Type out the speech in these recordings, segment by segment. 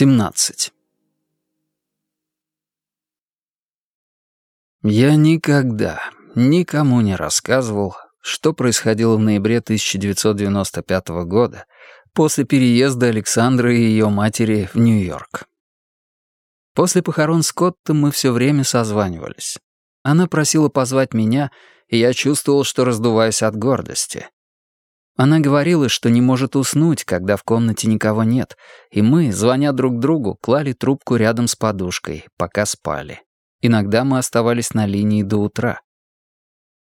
17. Я никогда никому не рассказывал, что происходило в ноябре 1995 года после переезда Александры и ее матери в Нью-Йорк. После похорон Скотта мы все время созванивались. Она просила позвать меня, и я чувствовал, что раздуваюсь от гордости. Она говорила, что не может уснуть, когда в комнате никого нет, и мы, звоня друг другу, клали трубку рядом с подушкой, пока спали. Иногда мы оставались на линии до утра.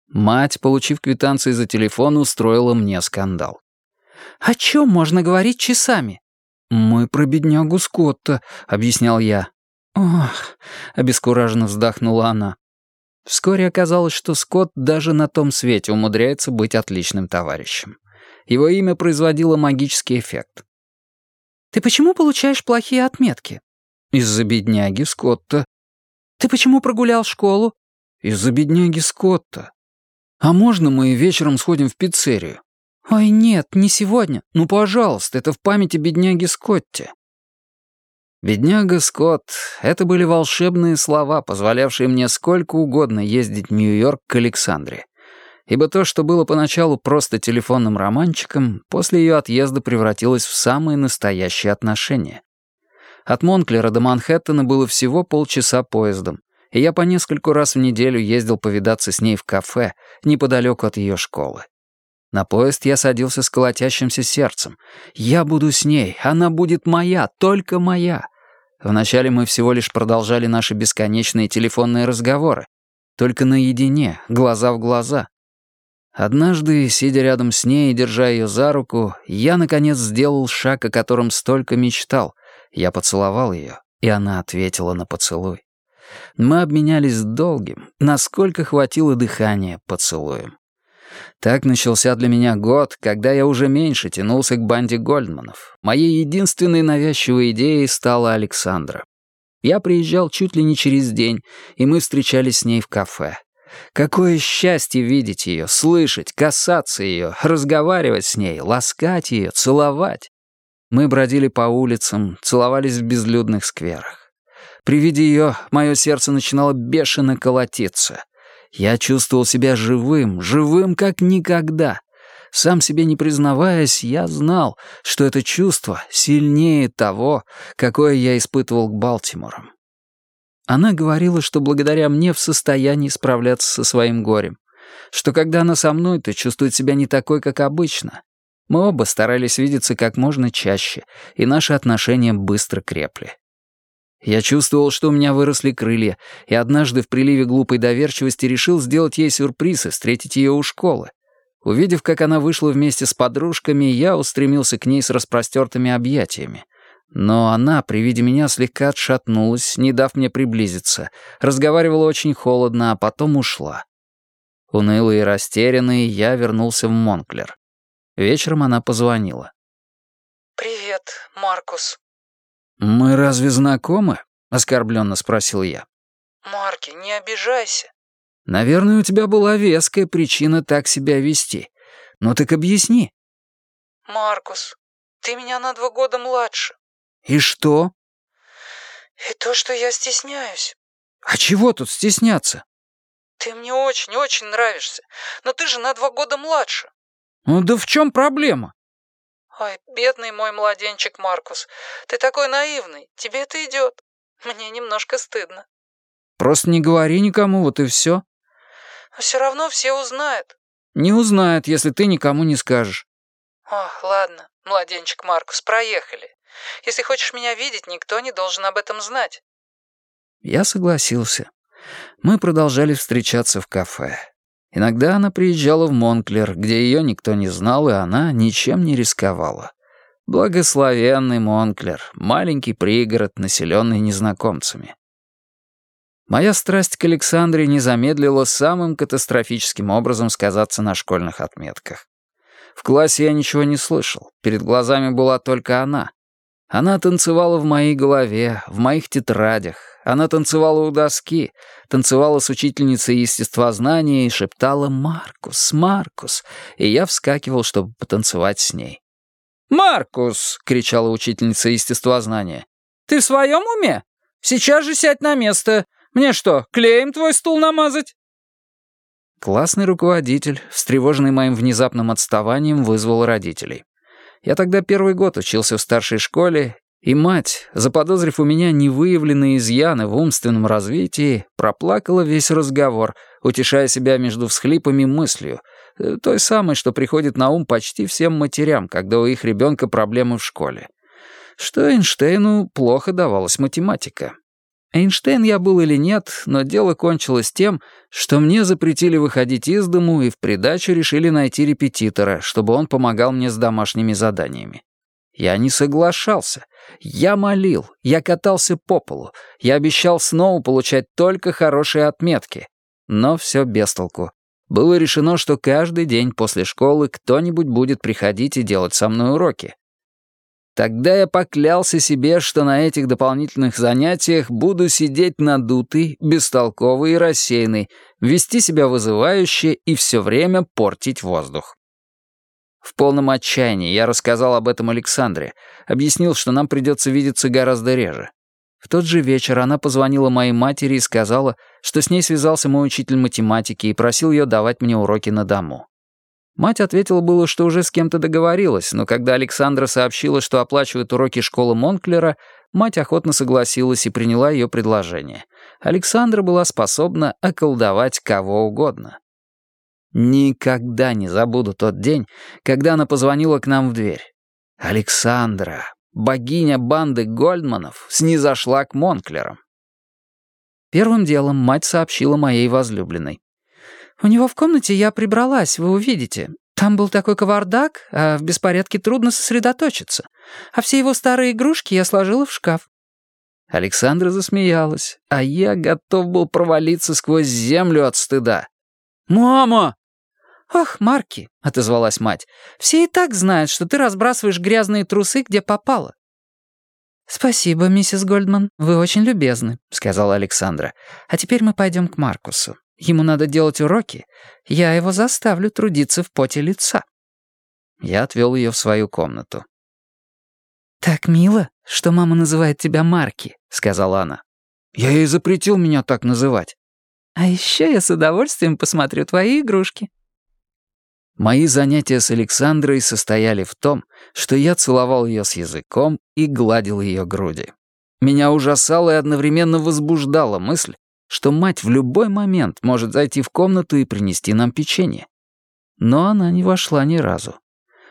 Мать, получив квитанции за телефон, устроила мне скандал. «О чем можно говорить часами?» «Мы про беднягу Скотта», — объяснял я. «Ох», — обескураженно вздохнула она. Вскоре оказалось, что Скотт даже на том свете умудряется быть отличным товарищем. Его имя производило магический эффект. «Ты почему получаешь плохие отметки?» «Из-за бедняги Скотта». «Ты почему прогулял школу?» «Из-за бедняги Скотта». «А можно мы вечером сходим в пиццерию?» «Ой, нет, не сегодня. Ну, пожалуйста, это в памяти бедняги Скотти». «Бедняга Скотт» — это были волшебные слова, позволявшие мне сколько угодно ездить в Нью-Йорк к Александре ибо то, что было поначалу просто телефонным романчиком, после ее отъезда превратилось в самые настоящие отношения. От Монклера до Манхэттена было всего полчаса поездом, и я по нескольку раз в неделю ездил повидаться с ней в кафе, неподалеку от ее школы. На поезд я садился с колотящимся сердцем. «Я буду с ней, она будет моя, только моя». Вначале мы всего лишь продолжали наши бесконечные телефонные разговоры, только наедине, глаза в глаза. Однажды, сидя рядом с ней и держа ее за руку, я, наконец, сделал шаг, о котором столько мечтал. Я поцеловал ее, и она ответила на поцелуй. Мы обменялись долгим, насколько хватило дыхания поцелуем. Так начался для меня год, когда я уже меньше тянулся к банде Гольдманов. Моей единственной навязчивой идеей стала Александра. Я приезжал чуть ли не через день, и мы встречались с ней в кафе. Какое счастье видеть ее, слышать, касаться ее, разговаривать с ней, ласкать ее, целовать. Мы бродили по улицам, целовались в безлюдных скверах. При виде ее мое сердце начинало бешено колотиться. Я чувствовал себя живым, живым как никогда. Сам себе не признаваясь, я знал, что это чувство сильнее того, какое я испытывал к Балтимору. Она говорила, что благодаря мне в состоянии справляться со своим горем, что когда она со мной, то чувствует себя не такой, как обычно. Мы оба старались видеться как можно чаще, и наши отношения быстро крепли. Я чувствовал, что у меня выросли крылья, и однажды в приливе глупой доверчивости решил сделать ей сюрприз и встретить ее у школы. Увидев, как она вышла вместе с подружками, я устремился к ней с распростертыми объятиями — но она при виде меня слегка отшатнулась, не дав мне приблизиться, разговаривала очень холодно, а потом ушла. Унылый и растерянный, я вернулся в Монклер. Вечером она позвонила. «Привет, Маркус». «Мы разве знакомы?» — оскорбленно спросил я. «Марки, не обижайся». «Наверное, у тебя была веская причина так себя вести. Ну так объясни». «Маркус, ты меня на два года младше. «И что?» «И то, что я стесняюсь». «А чего тут стесняться?» «Ты мне очень-очень нравишься, но ты же на два года младше». «Ну да в чем проблема?» «Ой, бедный мой младенчик Маркус, ты такой наивный, тебе это идет. Мне немножко стыдно». «Просто не говори никому, вот и все». «Все равно все узнают». «Не узнают, если ты никому не скажешь». «Ох, ладно, младенчик Маркус, проехали. Если хочешь меня видеть, никто не должен об этом знать». Я согласился. Мы продолжали встречаться в кафе. Иногда она приезжала в Монклер, где ее никто не знал, и она ничем не рисковала. Благословенный Монклер, маленький пригород, населенный незнакомцами. Моя страсть к Александре не замедлила самым катастрофическим образом сказаться на школьных отметках. В классе я ничего не слышал, перед глазами была только она. Она танцевала в моей голове, в моих тетрадях. Она танцевала у доски, танцевала с учительницей естествознания и шептала «Маркус, Маркус», и я вскакивал, чтобы потанцевать с ней. «Маркус!» — кричала учительница естествознания. Ты в своем уме? Сейчас же сядь на место. Мне что, клеем твой стул намазать?» Классный руководитель, встревоженный моим внезапным отставанием, вызвал родителей. Я тогда первый год учился в старшей школе, и мать, заподозрив у меня невыявленные изъяны в умственном развитии, проплакала весь разговор, утешая себя между всхлипами мыслью, э, той самой, что приходит на ум почти всем матерям, когда у их ребенка проблемы в школе. Что Эйнштейну плохо давалась математика. Эйнштейн я был или нет, но дело кончилось тем, что мне запретили выходить из дому и в придачу решили найти репетитора, чтобы он помогал мне с домашними заданиями. Я не соглашался. Я молил, я катался по полу, я обещал снова получать только хорошие отметки. Но все без толку. Было решено, что каждый день после школы кто-нибудь будет приходить и делать со мной уроки. Тогда я поклялся себе, что на этих дополнительных занятиях буду сидеть надутый, бестолковый и рассеянный, вести себя вызывающе и все время портить воздух. В полном отчаянии я рассказал об этом Александре, объяснил, что нам придется видеться гораздо реже. В тот же вечер она позвонила моей матери и сказала, что с ней связался мой учитель математики и просил ее давать мне уроки на дому. Мать ответила было, что уже с кем-то договорилась, но когда Александра сообщила, что оплачивает уроки школы Монклера, мать охотно согласилась и приняла ее предложение. Александра была способна околдовать кого угодно. Никогда не забуду тот день, когда она позвонила к нам в дверь. Александра, богиня банды Гольдманов, снизошла к Монклерам. Первым делом мать сообщила моей возлюбленной. «У него в комнате я прибралась, вы увидите. Там был такой кавардак, а в беспорядке трудно сосредоточиться. А все его старые игрушки я сложила в шкаф». Александра засмеялась, а я готов был провалиться сквозь землю от стыда. «Мама!» «Ах, Марки», — отозвалась мать, — «все и так знают, что ты разбрасываешь грязные трусы, где попало». «Спасибо, миссис Гольдман, вы очень любезны», — сказала Александра. «А теперь мы пойдем к Маркусу. Ему надо делать уроки. Я его заставлю трудиться в поте лица». Я отвел ее в свою комнату. «Так мило, что мама называет тебя Марки», — сказала она. «Я ей запретил меня так называть». «А еще я с удовольствием посмотрю твои игрушки». Мои занятия с Александрой состояли в том, что я целовал ее с языком и гладил ее груди. Меня ужасала и одновременно возбуждала мысль, что мать в любой момент может зайти в комнату и принести нам печенье. Но она не вошла ни разу.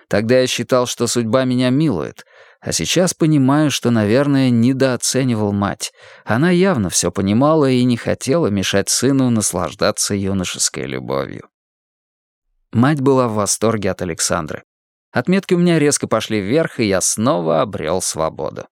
Тогда я считал, что судьба меня милует, а сейчас понимаю, что, наверное, недооценивал мать. Она явно все понимала и не хотела мешать сыну наслаждаться юношеской любовью. Мать была в восторге от Александры. Отметки у меня резко пошли вверх, и я снова обрел свободу.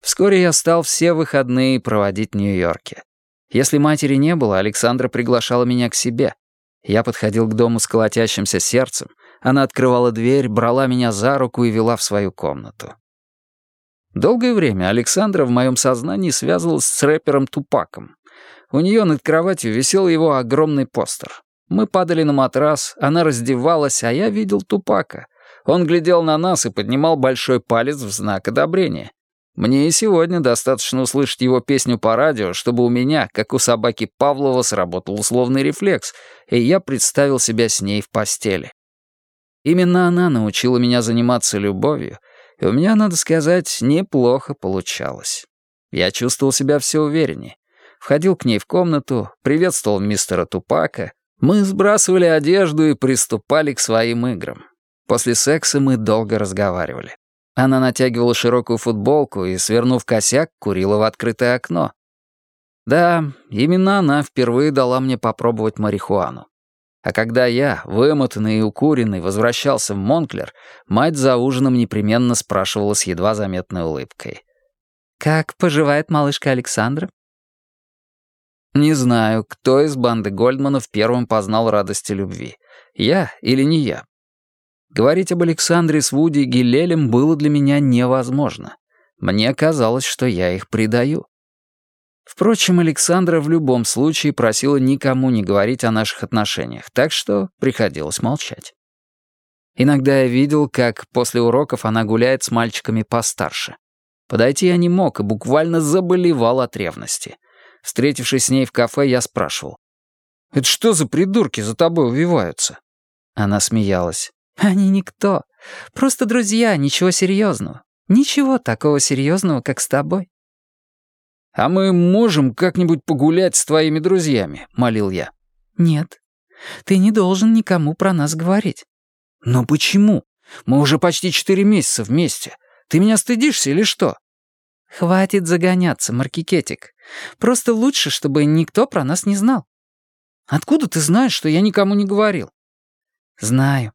Вскоре я стал все выходные проводить в Нью-Йорке. Если матери не было, Александра приглашала меня к себе. Я подходил к дому с колотящимся сердцем. Она открывала дверь, брала меня за руку и вела в свою комнату. Долгое время Александра в моем сознании связывалась с рэпером Тупаком. У нее над кроватью висел его огромный постер. Мы падали на матрас, она раздевалась, а я видел Тупака. Он глядел на нас и поднимал большой палец в знак одобрения. Мне и сегодня достаточно услышать его песню по радио, чтобы у меня, как у собаки Павлова, сработал условный рефлекс, и я представил себя с ней в постели. Именно она научила меня заниматься любовью, и у меня, надо сказать, неплохо получалось. Я чувствовал себя все увереннее. Входил к ней в комнату, приветствовал мистера Тупака, мы сбрасывали одежду и приступали к своим играм. После секса мы долго разговаривали. Она натягивала широкую футболку и, свернув косяк, курила в открытое окно. Да, именно она впервые дала мне попробовать марихуану. А когда я, вымотанный и укуренный, возвращался в Монклер, мать за ужином непременно спрашивала с едва заметной улыбкой. «Как поживает малышка Александра?» Не знаю, кто из банды Гольдманов первым познал радости любви. Я или не я. Говорить об Александре с Вуди и Гилелем было для меня невозможно. Мне казалось, что я их предаю. Впрочем, Александра в любом случае просила никому не говорить о наших отношениях, так что приходилось молчать. Иногда я видел, как после уроков она гуляет с мальчиками постарше. Подойти я не мог и буквально заболевал от ревности. Встретившись с ней в кафе, я спрашивал. «Это что за придурки за тобой увиваются?» Она смеялась. «Они никто. Просто друзья, ничего серьезного. Ничего такого серьезного, как с тобой». «А мы можем как-нибудь погулять с твоими друзьями?» — молил я. «Нет. Ты не должен никому про нас говорить». «Но почему? Мы уже почти четыре месяца вместе. Ты меня стыдишься или что?» «Хватит загоняться, Маркикетик. Просто лучше, чтобы никто про нас не знал». «Откуда ты знаешь, что я никому не говорил?» «Знаю.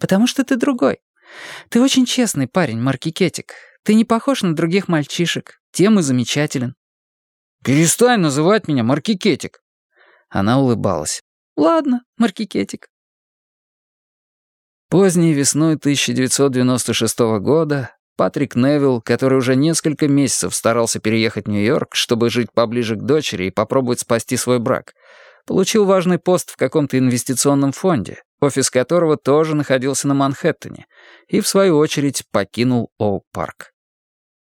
Потому что ты другой. Ты очень честный парень, Маркикетик. Ты не похож на других мальчишек. Тем и замечателен». «Перестань называть меня Маркикетик». Она улыбалась. «Ладно, Маркикетик». Поздней весной 1996 года Патрик Невилл, который уже несколько месяцев старался переехать в Нью-Йорк, чтобы жить поближе к дочери и попробовать спасти свой брак, получил важный пост в каком-то инвестиционном фонде, офис которого тоже находился на Манхэттене, и, в свою очередь, покинул Оук-парк.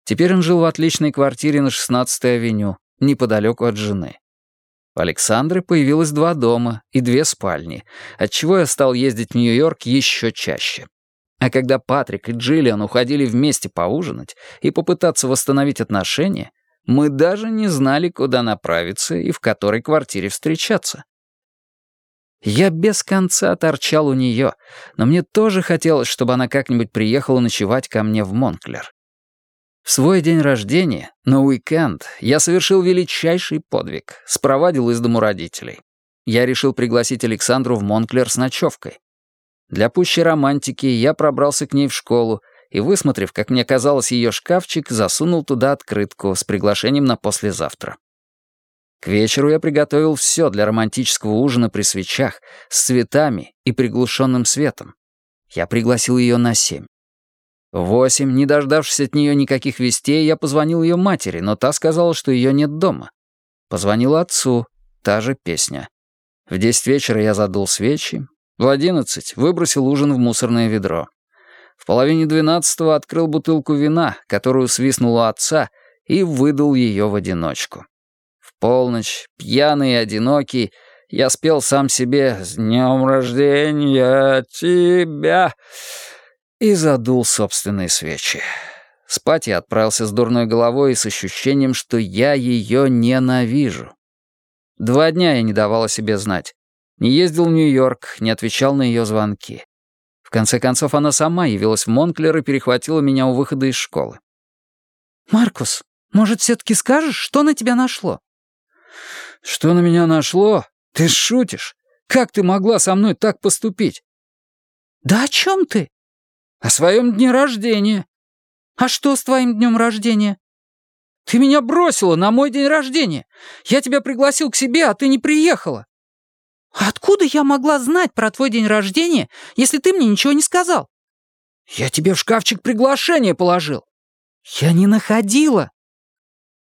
Теперь он жил в отличной квартире на 16-й авеню, неподалеку от жены. У Александры появилось два дома и две спальни, отчего я стал ездить в Нью-Йорк еще чаще. А когда Патрик и Джиллиан уходили вместе поужинать и попытаться восстановить отношения, мы даже не знали, куда направиться и в которой квартире встречаться. Я без конца торчал у нее, но мне тоже хотелось, чтобы она как-нибудь приехала ночевать ко мне в Монклер. В свой день рождения, на уикенд, я совершил величайший подвиг, спровадил из дому родителей. Я решил пригласить Александру в Монклер с ночевкой. Для пущей романтики я пробрался к ней в школу и, высмотрев, как мне казалось, ее шкафчик, засунул туда открытку с приглашением на послезавтра. К вечеру я приготовил все для романтического ужина при свечах, с цветами и приглушенным светом. Я пригласил ее на семь. Восемь, не дождавшись от нее никаких вестей, я позвонил ее матери, но та сказала, что ее нет дома. Позвонил отцу, та же песня. В десять вечера я задул свечи, в одиннадцать выбросил ужин в мусорное ведро. В половине двенадцатого открыл бутылку вина, которую свистнул у отца, и выдал ее в одиночку. Полночь, пьяный и одинокий, я спел сам себе «С днем рождения тебя!» и задул собственные свечи. Спать я отправился с дурной головой и с ощущением, что я ее ненавижу. Два дня я не давал о себе знать. Не ездил в Нью-Йорк, не отвечал на ее звонки. В конце концов, она сама явилась в Монклер и перехватила меня у выхода из школы. «Маркус, может, все-таки скажешь, что на тебя нашло?» «Что на меня нашло? Ты шутишь? Как ты могла со мной так поступить?» «Да о чем ты?» «О своем дне рождения». «А что с твоим днем рождения?» «Ты меня бросила на мой день рождения. Я тебя пригласил к себе, а ты не приехала». «Откуда я могла знать про твой день рождения, если ты мне ничего не сказал?» «Я тебе в шкафчик приглашение положил». «Я не находила».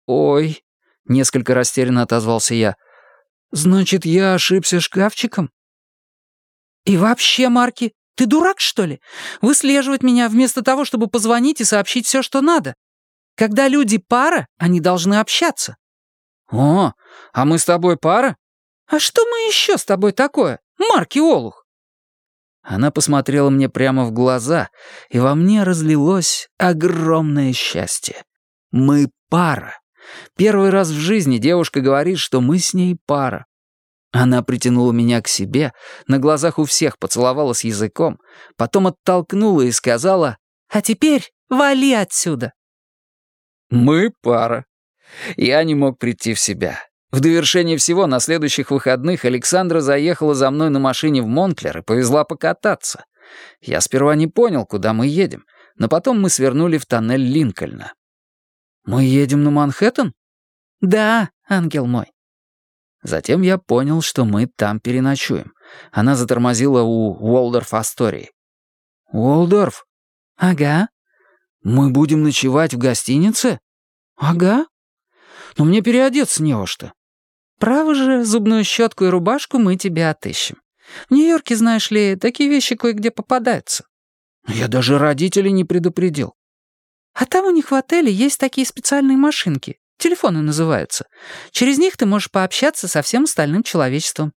«Ой», — несколько растерянно отозвался я, «значит, я ошибся шкафчиком?» «И вообще, Марки, ты дурак, что ли? Выслеживать меня вместо того, чтобы позвонить и сообщить все, что надо. Когда люди пара, они должны общаться». «О, а мы с тобой пара?» «А что мы еще с тобой такое, Марки Олух?» Она посмотрела мне прямо в глаза, и во мне разлилось огромное счастье. Мы пара. Первый раз в жизни девушка говорит, что мы с ней пара. Она притянула меня к себе, на глазах у всех поцеловала с языком, потом оттолкнула и сказала «А теперь вали отсюда». Мы пара. Я не мог прийти в себя. В довершение всего, на следующих выходных Александра заехала за мной на машине в Монклер и повезла покататься. Я сперва не понял, куда мы едем, но потом мы свернули в тоннель Линкольна. «Мы едем на Манхэттен?» «Да, ангел мой». Затем я понял, что мы там переночуем. Она затормозила у Уолдорф Астории. «Уолдорф?» «Ага». «Мы будем ночевать в гостинице?» «Ага». «Но мне переодеться не во что». Право же, зубную щетку и рубашку мы тебе отыщем. В Нью-Йорке, знаешь ли, такие вещи кое-где попадаются. Я даже родителей не предупредил. А там у них в отеле есть такие специальные машинки. Телефоны называются. Через них ты можешь пообщаться со всем остальным человечеством.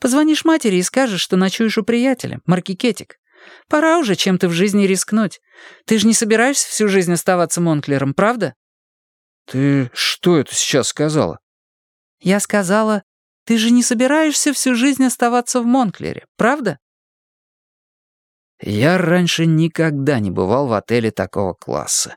Позвонишь матери и скажешь, что ночуешь у приятеля, Маркикетик. Пора уже чем-то в жизни рискнуть. Ты же не собираешься всю жизнь оставаться Монклером, правда? Ты что это сейчас сказала? Я сказала, ты же не собираешься всю жизнь оставаться в Монклере, правда? Я раньше никогда не бывал в отеле такого класса.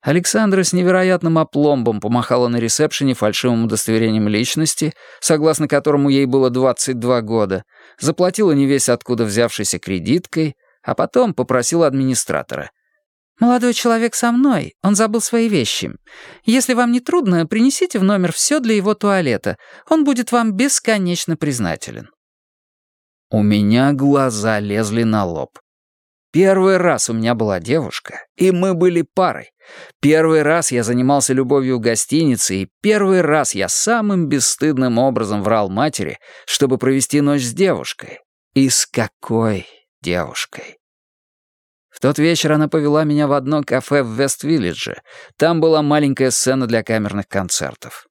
Александра с невероятным опломбом помахала на ресепшене фальшивым удостоверением личности, согласно которому ей было 22 года, заплатила не весь откуда взявшейся кредиткой, а потом попросила администратора. «Молодой человек со мной, он забыл свои вещи. Если вам не трудно, принесите в номер все для его туалета, он будет вам бесконечно признателен». У меня глаза лезли на лоб. Первый раз у меня была девушка, и мы были парой. Первый раз я занимался любовью в гостинице, и первый раз я самым бесстыдным образом врал матери, чтобы провести ночь с девушкой. И с какой девушкой? В тот вечер она повела меня в одно кафе в Вест-Виллидже. Там была маленькая сцена для камерных концертов.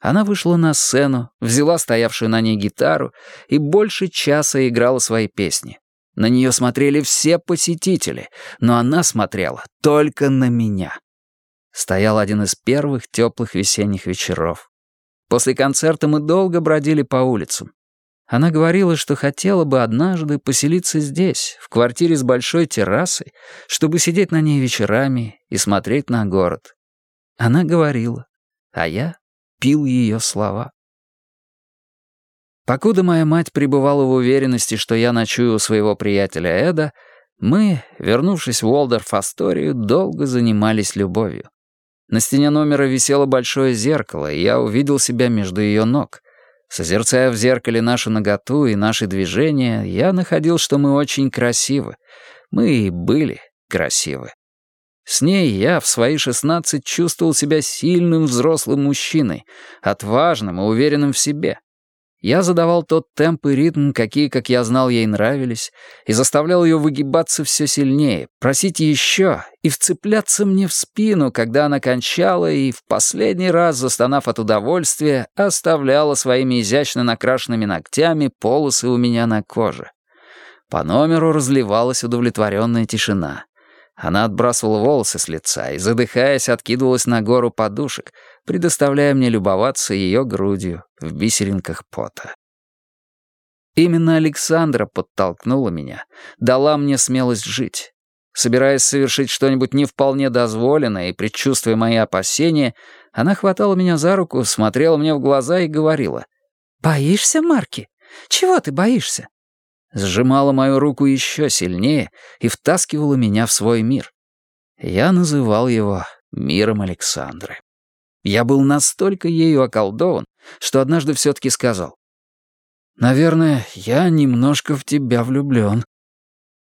Она вышла на сцену, взяла стоявшую на ней гитару и больше часа играла свои песни. На нее смотрели все посетители, но она смотрела только на меня. Стоял один из первых теплых весенних вечеров. После концерта мы долго бродили по улицам. Она говорила, что хотела бы однажды поселиться здесь, в квартире с большой террасой, чтобы сидеть на ней вечерами и смотреть на город. Она говорила, а я пил ее слова. Покуда моя мать пребывала в уверенности, что я ночую у своего приятеля Эда, мы, вернувшись в Уолдорф-Асторию, долго занимались любовью. На стене номера висело большое зеркало, и я увидел себя между ее ног. Созерцая в зеркале нашу наготу и наши движения, я находил, что мы очень красивы. Мы и были красивы. С ней я в свои шестнадцать чувствовал себя сильным взрослым мужчиной, отважным и уверенным в себе. Я задавал тот темп и ритм, какие, как я знал, ей нравились, и заставлял ее выгибаться все сильнее, просить еще и вцепляться мне в спину, когда она кончала и, в последний раз, застонав от удовольствия, оставляла своими изящно накрашенными ногтями полосы у меня на коже. По номеру разливалась удовлетворенная тишина. Она отбрасывала волосы с лица и, задыхаясь, откидывалась на гору подушек, предоставляя мне любоваться ее грудью в бисеринках пота. Именно Александра подтолкнула меня, дала мне смелость жить. Собираясь совершить что-нибудь не вполне дозволенное и предчувствуя мои опасения, она хватала меня за руку, смотрела мне в глаза и говорила. «Боишься, Марки? Чего ты боишься? Сжимала мою руку еще сильнее и втаскивала меня в свой мир. Я называл его миром Александры. Я был настолько ею околдован, что однажды все-таки сказал. «Наверное, я немножко в тебя влюблен».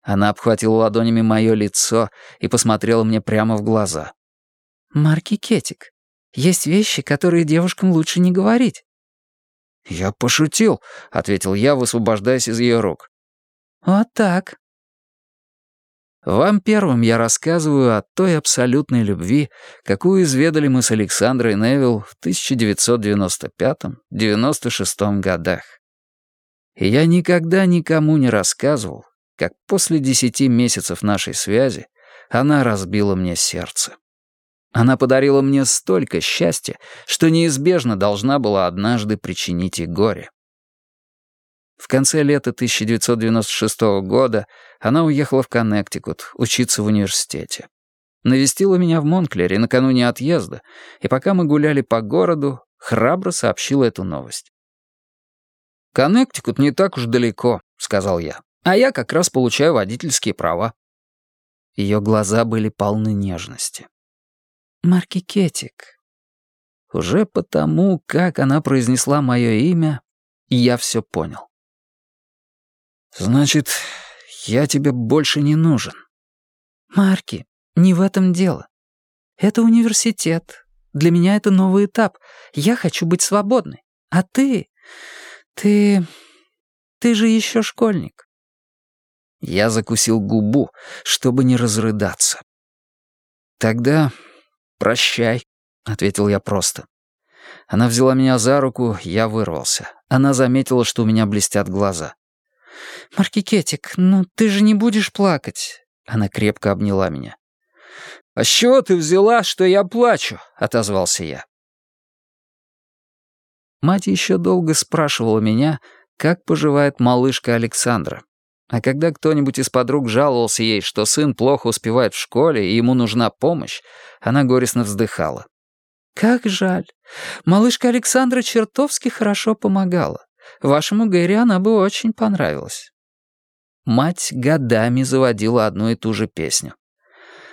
Она обхватила ладонями мое лицо и посмотрела мне прямо в глаза. «Марки Кетик, есть вещи, которые девушкам лучше не говорить». «Я пошутил», — ответил я, высвобождаясь из ее рук. «Вот так». Вам первым я рассказываю о той абсолютной любви, какую изведали мы с Александрой Невилл в 1995-96 годах. И я никогда никому не рассказывал, как после десяти месяцев нашей связи она разбила мне сердце. Она подарила мне столько счастья, что неизбежно должна была однажды причинить и горе. В конце лета 1996 года она уехала в Коннектикут учиться в университете. Навестила меня в Монклере накануне отъезда, и пока мы гуляли по городу, храбро сообщила эту новость. «Коннектикут не так уж далеко», — сказал я, «а я как раз получаю водительские права». Ее глаза были полны нежности. «Марки Кетик». Уже потому, как она произнесла мое имя, я все понял. «Значит, я тебе больше не нужен». «Марки, не в этом дело. Это университет. Для меня это новый этап. Я хочу быть свободной. А ты... ты... ты же еще школьник». Я закусил губу, чтобы не разрыдаться. «Тогда прощай», — ответил я просто. Она взяла меня за руку, я вырвался. Она заметила, что у меня блестят глаза. «Маркикетик, ну ты же не будешь плакать?» Она крепко обняла меня. «А с чего ты взяла, что я плачу?» — отозвался я. Мать еще долго спрашивала меня, как поживает малышка Александра. А когда кто-нибудь из подруг жаловался ей, что сын плохо успевает в школе и ему нужна помощь, она горестно вздыхала. «Как жаль. Малышка Александра чертовски хорошо помогала. Вашему Гэри она бы очень понравилась». Мать годами заводила одну и ту же песню.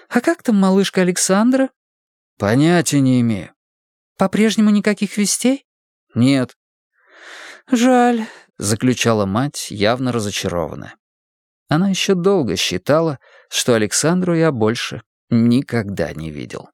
«А как там малышка Александра?» «Понятия не имею». «По-прежнему никаких вестей?» «Нет». «Жаль», — заключала мать, явно разочарованная. Она еще долго считала, что Александру я больше никогда не видел.